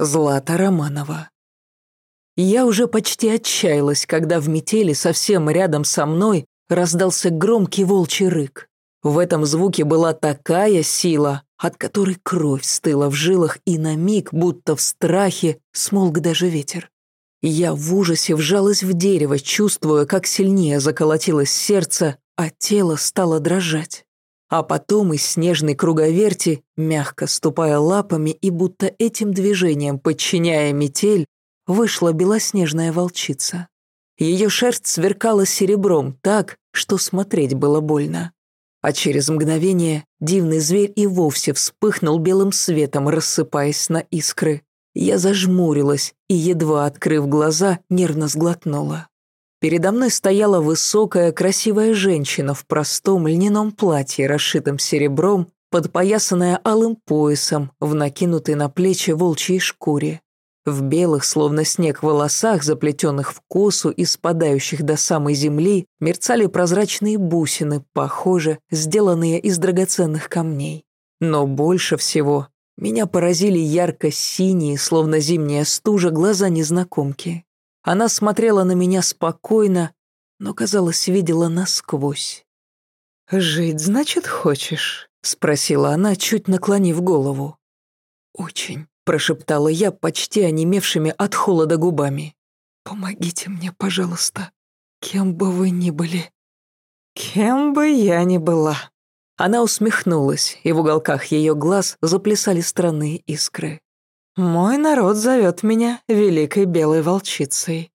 Злата Романова. Я уже почти отчаялась, когда в метели совсем рядом со мной раздался громкий волчий рык. В этом звуке была такая сила, от которой кровь стыла в жилах и на миг, будто в страхе, смолк даже ветер. Я в ужасе вжалась в дерево, чувствуя, как сильнее заколотилось сердце, а тело стало дрожать а потом из снежной круговерти, мягко ступая лапами и будто этим движением подчиняя метель, вышла белоснежная волчица. Ее шерсть сверкала серебром так, что смотреть было больно. А через мгновение дивный зверь и вовсе вспыхнул белым светом, рассыпаясь на искры. Я зажмурилась и, едва открыв глаза, нервно сглотнула. Передо мной стояла высокая, красивая женщина в простом льняном платье, расшитом серебром, подпоясанная алым поясом, в накинутой на плечи волчьей шкуре. В белых, словно снег, волосах, заплетенных в косу и спадающих до самой земли, мерцали прозрачные бусины, похоже, сделанные из драгоценных камней. Но больше всего меня поразили ярко-синие, словно зимняя стужа, глаза незнакомки. Она смотрела на меня спокойно, но, казалось, видела насквозь. «Жить, значит, хочешь?» — спросила она, чуть наклонив голову. «Очень», — прошептала я, почти онемевшими от холода губами. «Помогите мне, пожалуйста, кем бы вы ни были». «Кем бы я ни была». Она усмехнулась, и в уголках ее глаз заплясали странные искры. «Мой народ зовет меня Великой Белой Волчицей».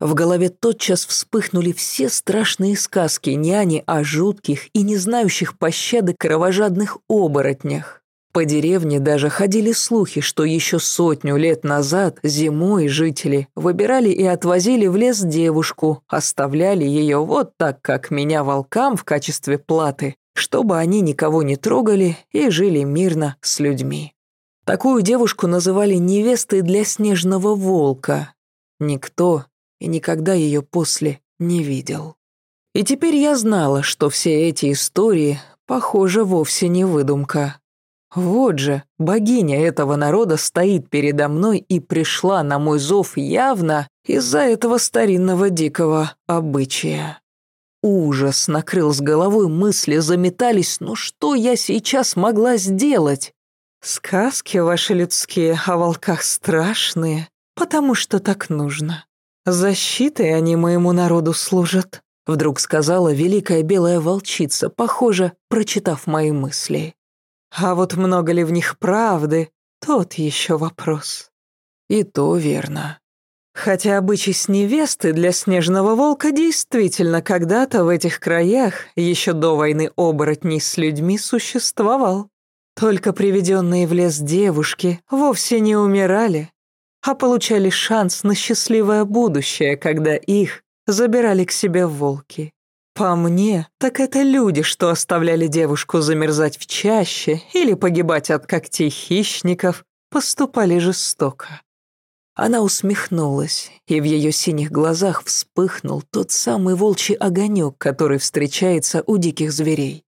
В голове тотчас вспыхнули все страшные сказки няни о жутких и не знающих пощады кровожадных оборотнях. По деревне даже ходили слухи, что еще сотню лет назад зимой жители выбирали и отвозили в лес девушку, оставляли ее вот так, как меня волкам в качестве платы, чтобы они никого не трогали и жили мирно с людьми. Такую девушку называли невестой для снежного волка. Никто и никогда ее после не видел. И теперь я знала, что все эти истории, похоже, вовсе не выдумка. Вот же, богиня этого народа стоит передо мной и пришла на мой зов явно из-за этого старинного дикого обычая. Ужас накрыл с головой, мысли заметались, но что я сейчас могла сделать? «Сказки ваши людские о волках страшные, потому что так нужно. Защитой они моему народу служат», — вдруг сказала великая белая волчица, похоже, прочитав мои мысли. «А вот много ли в них правды, тот еще вопрос». И то верно. Хотя обычай с невесты для снежного волка действительно когда-то в этих краях, еще до войны оборотней с людьми, существовал. Только приведенные в лес девушки вовсе не умирали, а получали шанс на счастливое будущее, когда их забирали к себе волки. По мне, так это люди, что оставляли девушку замерзать в чаще или погибать от когтей хищников, поступали жестоко. Она усмехнулась, и в ее синих глазах вспыхнул тот самый волчий огонек, который встречается у диких зверей.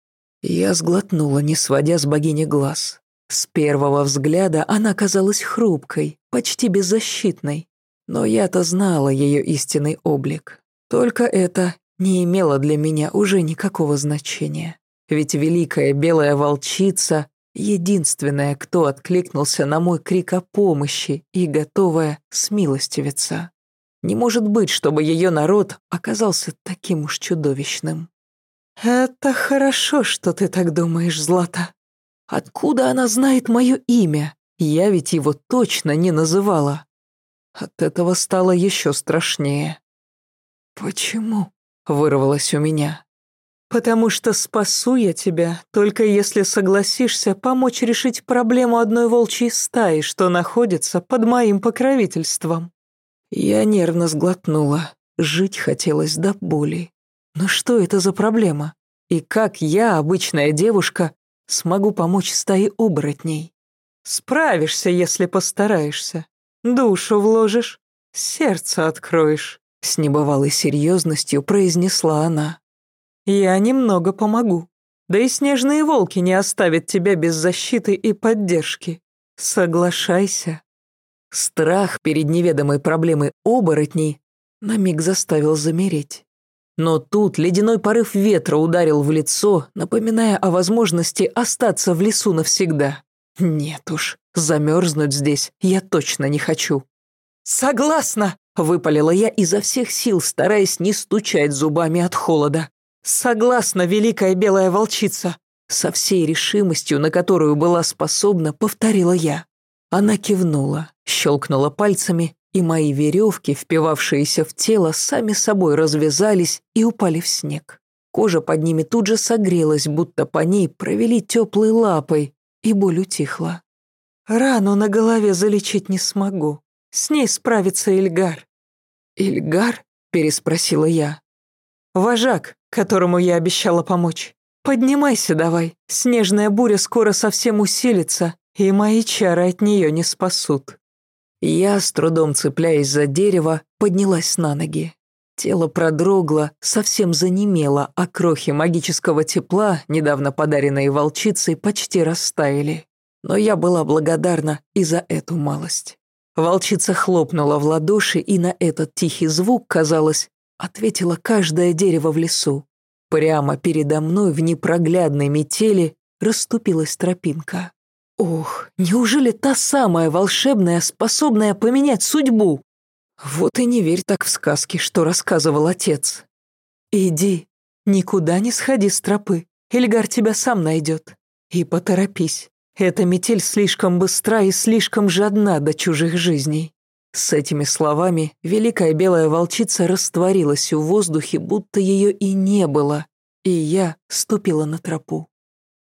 Я сглотнула, не сводя с богини глаз. С первого взгляда она казалась хрупкой, почти беззащитной. Но я-то знала ее истинный облик. Только это не имело для меня уже никакого значения. Ведь великая белая волчица — единственная, кто откликнулся на мой крик о помощи и готовая смилостивиться. Не может быть, чтобы ее народ оказался таким уж чудовищным. «Это хорошо, что ты так думаешь, Злата. Откуда она знает мое имя? Я ведь его точно не называла». От этого стало еще страшнее. «Почему?» — вырвалось у меня. «Потому что спасу я тебя, только если согласишься помочь решить проблему одной волчьей стаи, что находится под моим покровительством». Я нервно сглотнула. Жить хотелось до боли. Но что это за проблема? И как я, обычная девушка, смогу помочь стае оборотней? Справишься, если постараешься. Душу вложишь, сердце откроешь. С небывалой серьезностью произнесла она. Я немного помогу. Да и снежные волки не оставят тебя без защиты и поддержки. Соглашайся. Страх перед неведомой проблемой оборотней на миг заставил замереть. Но тут ледяной порыв ветра ударил в лицо, напоминая о возможности остаться в лесу навсегда. Нет уж, замерзнуть здесь я точно не хочу. «Согласна!» — выпалила я изо всех сил, стараясь не стучать зубами от холода. «Согласна, великая белая волчица!» Со всей решимостью, на которую была способна, повторила я. Она кивнула, щелкнула пальцами, и мои веревки, впивавшиеся в тело, сами собой развязались и упали в снег. Кожа под ними тут же согрелась, будто по ней провели теплой лапой, и боль утихла. Рану на голове залечить не смогу. С ней справится Ильгар. «Ильгар?» – переспросила я. «Вожак, которому я обещала помочь. Поднимайся давай, снежная буря скоро совсем усилится, и мои чары от нее не спасут». Я, с трудом цепляясь за дерево, поднялась на ноги. Тело продрогло, совсем занемело, а крохи магического тепла, недавно подаренные волчицей, почти растаяли. Но я была благодарна и за эту малость. Волчица хлопнула в ладоши, и на этот тихий звук, казалось, ответило каждое дерево в лесу. Прямо передо мной в непроглядной метели расступилась тропинка. Ох, неужели та самая волшебная, способная поменять судьбу? Вот и не верь так в сказки, что рассказывал отец. Иди, никуда не сходи с тропы, Эльгар тебя сам найдет. И поторопись, эта метель слишком быстра и слишком жадна до чужих жизней. С этими словами великая белая волчица растворилась в воздухе, будто ее и не было, и я ступила на тропу.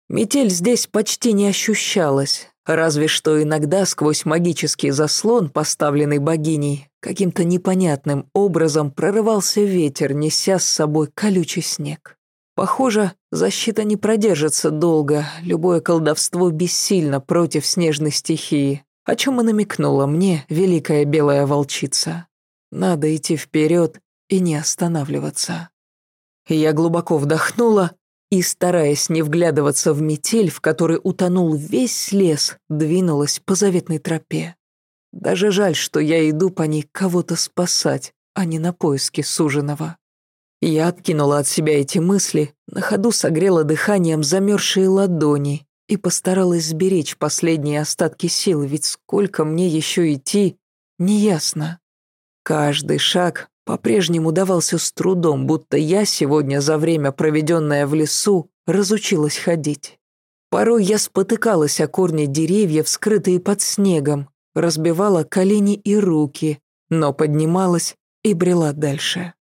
Метель здесь почти не ощущалась, разве что иногда сквозь магический заслон, поставленный богиней, каким-то непонятным образом прорывался ветер, неся с собой колючий снег. Похоже, защита не продержится долго, любое колдовство бессильно против снежной стихии, о чем и намекнула мне великая белая волчица. Надо идти вперед и не останавливаться. Я глубоко вдохнула, и, стараясь не вглядываться в метель, в которой утонул весь лес, двинулась по заветной тропе. Даже жаль, что я иду по ней кого-то спасать, а не на поиски суженого. Я откинула от себя эти мысли, на ходу согрела дыханием замерзшие ладони и постаралась сберечь последние остатки сил, ведь сколько мне еще идти, неясно. Каждый шаг по-прежнему давался с трудом, будто я сегодня за время, проведенное в лесу, разучилась ходить. Порой я спотыкалась о корни деревьев, скрытые под снегом, разбивала колени и руки, но поднималась и брела дальше.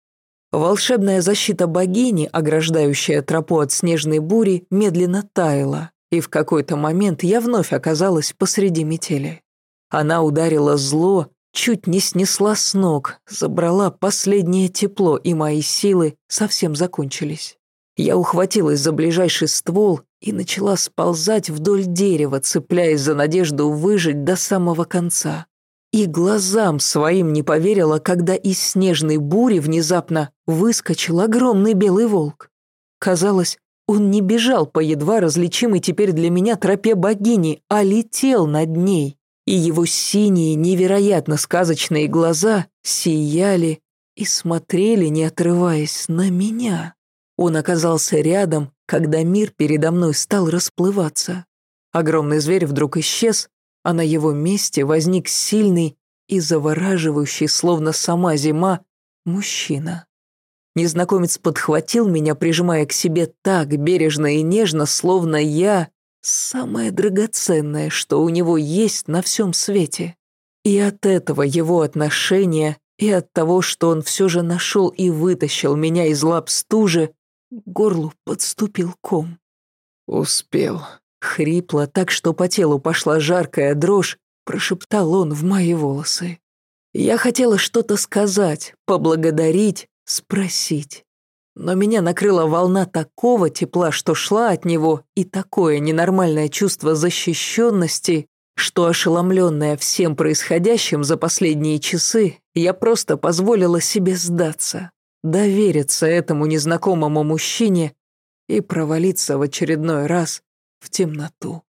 Волшебная защита богини, ограждающая тропу от снежной бури, медленно таяла, и в какой-то момент я вновь оказалась посреди метели. Она ударила зло, чуть не снесла с ног, забрала последнее тепло, и мои силы совсем закончились. Я ухватилась за ближайший ствол и начала сползать вдоль дерева, цепляясь за надежду выжить до самого конца. И глазам своим не поверила, когда из снежной бури внезапно выскочил огромный белый волк. Казалось, он не бежал по едва различимой теперь для меня тропе богини, а летел над ней и его синие, невероятно сказочные глаза сияли и смотрели, не отрываясь, на меня. Он оказался рядом, когда мир передо мной стал расплываться. Огромный зверь вдруг исчез, а на его месте возник сильный и завораживающий, словно сама зима, мужчина. Незнакомец подхватил меня, прижимая к себе так бережно и нежно, словно я Самое драгоценное, что у него есть на всем свете. И от этого его отношения, и от того, что он все же нашел и вытащил меня из лап стужи, к горлу подступил ком. «Успел», — хрипло, так что по телу пошла жаркая дрожь, прошептал он в мои волосы. Я хотела что-то сказать, поблагодарить, спросить. Но меня накрыла волна такого тепла, что шла от него, и такое ненормальное чувство защищенности, что, ошеломленная всем происходящим за последние часы, я просто позволила себе сдаться, довериться этому незнакомому мужчине и провалиться в очередной раз в темноту.